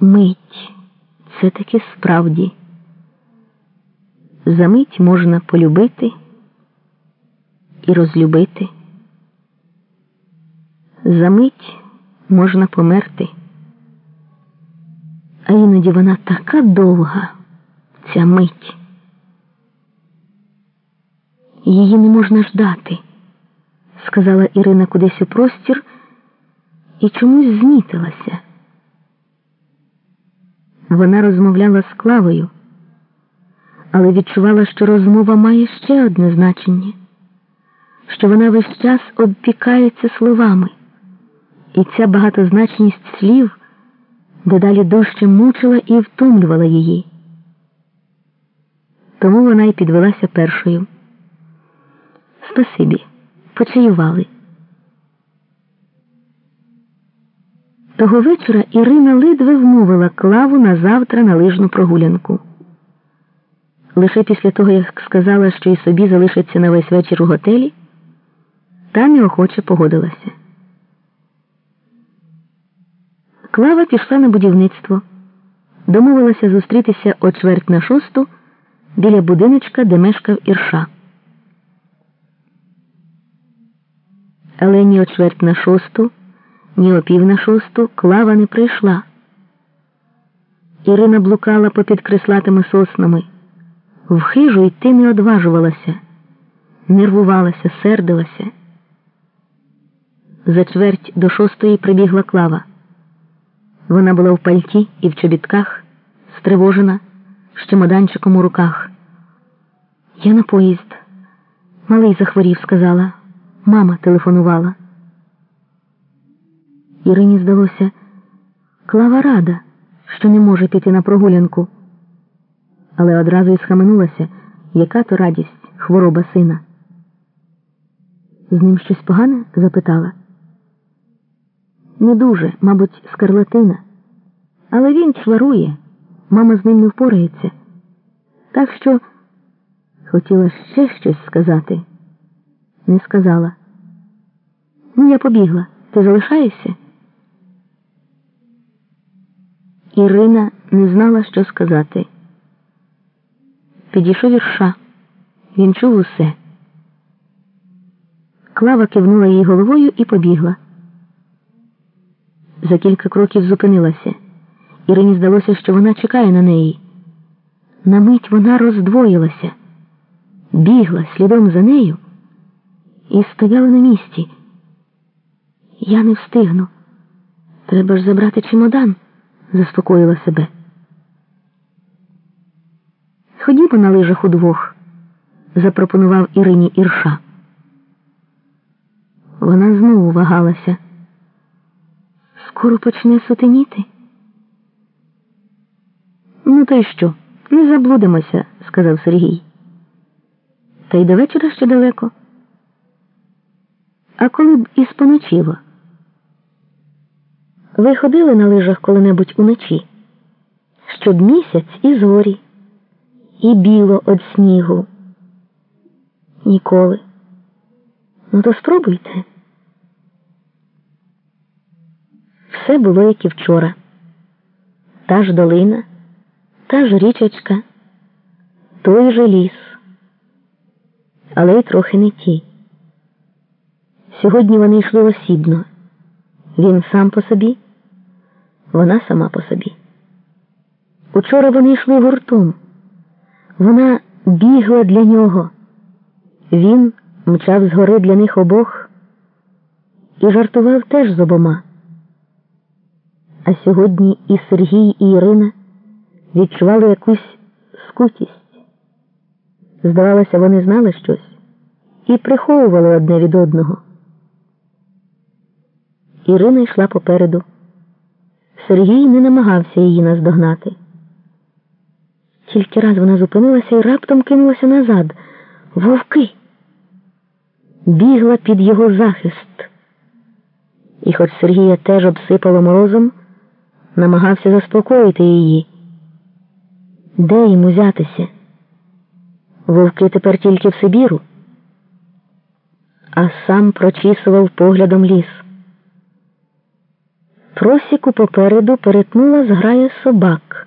Мить це таки справді. За мить можна полюбити і розлюбити. За мить можна померти. А іноді вона така довга, ця мить. Її не можна ждати, сказала Ірина кудись у простір і чомусь знітилася. Вона розмовляла з Клавою, але відчувала, що розмова має ще одне значення, що вона весь час обпікається словами, і ця багатозначність слів дедалі дужче мучила і втомлювала її. Тому вона й підвелася першою. Спасибі, почаювали. Того вечора Ірина ледве вмовила клаву на завтра на лижну прогулянку. Лише після того, як сказала, що і собі залишиться на весь вечір у готелі, та неохоче погодилася. Клава пішла на будівництво, домовилася зустрітися о чверть на шосту біля будиночка, де мешкав Ірша. Але ні о чверть на шосту ні о пів на шосту клава не прийшла. Ірина блукала попід крислатими соснами. В хижу йти не одважувалася, нервувалася, сердилася. За чверть до шостої прибігла клава. Вона була в пальті і в чобітках, стривожена, з чемоданчиком у руках. Я на поїзд. Малий захворів, сказала. Мама телефонувала. Ірині здалося, клава рада, що не може піти на прогулянку, але одразу й схаменулася, яка то радість хвороба сина. З ним щось погане? запитала. Не дуже, мабуть, скарлатина. Але він чварує, мама з ним не впорається. Так що хотіла ще щось сказати, не сказала. Ну, я побігла. Ти залишаєшся? Ірина не знала, що сказати. Підійшов вірша. Він чув усе. Клава кивнула їй головою і побігла. За кілька кроків зупинилася. Ірині здалося, що вона чекає на неї. На мить вона роздвоїлася, бігла слідом за нею і стояла на місці. Я не встигну. Треба ж забрати чемодан заспокоїла себе. Ходімо на лижах удвох, запропонував Ірині Ірша. Вона знову вагалася. Скоро почне сутеніти. Ну, то й що? Не заблудимося, сказав Сергій. Та й до вечора ще далеко. А коли б і споночило? Ви ходили на лижах коли-небудь уночі? Щоб місяць і зорі, і біло від снігу. Ніколи. Ну, то спробуйте. Все було, як і вчора. Та ж долина, та ж річечка, той же ліс, але й трохи не ті. Сьогодні вони йшли осібно. Він сам по собі вона сама по собі. Учора вони йшли гуртом. Вона бігла для нього. Він мчав згори для них обох і жартував теж з обома. А сьогодні і Сергій, і Ірина відчували якусь скутість. Здавалося, вони знали щось і приховували одне від одного. Ірина йшла попереду. Сергій не намагався її наздогнати. Тільки раз вона зупинилася і раптом кинулася назад. Вовки бігла під його захист. І, хоч Сергія теж обсипало морозом, намагався заспокоїти її. Де йому взятися? Вовки тепер тільки в Сибіру, а сам прочісував поглядом ліс. Просіку попереду перетнула зграя собак.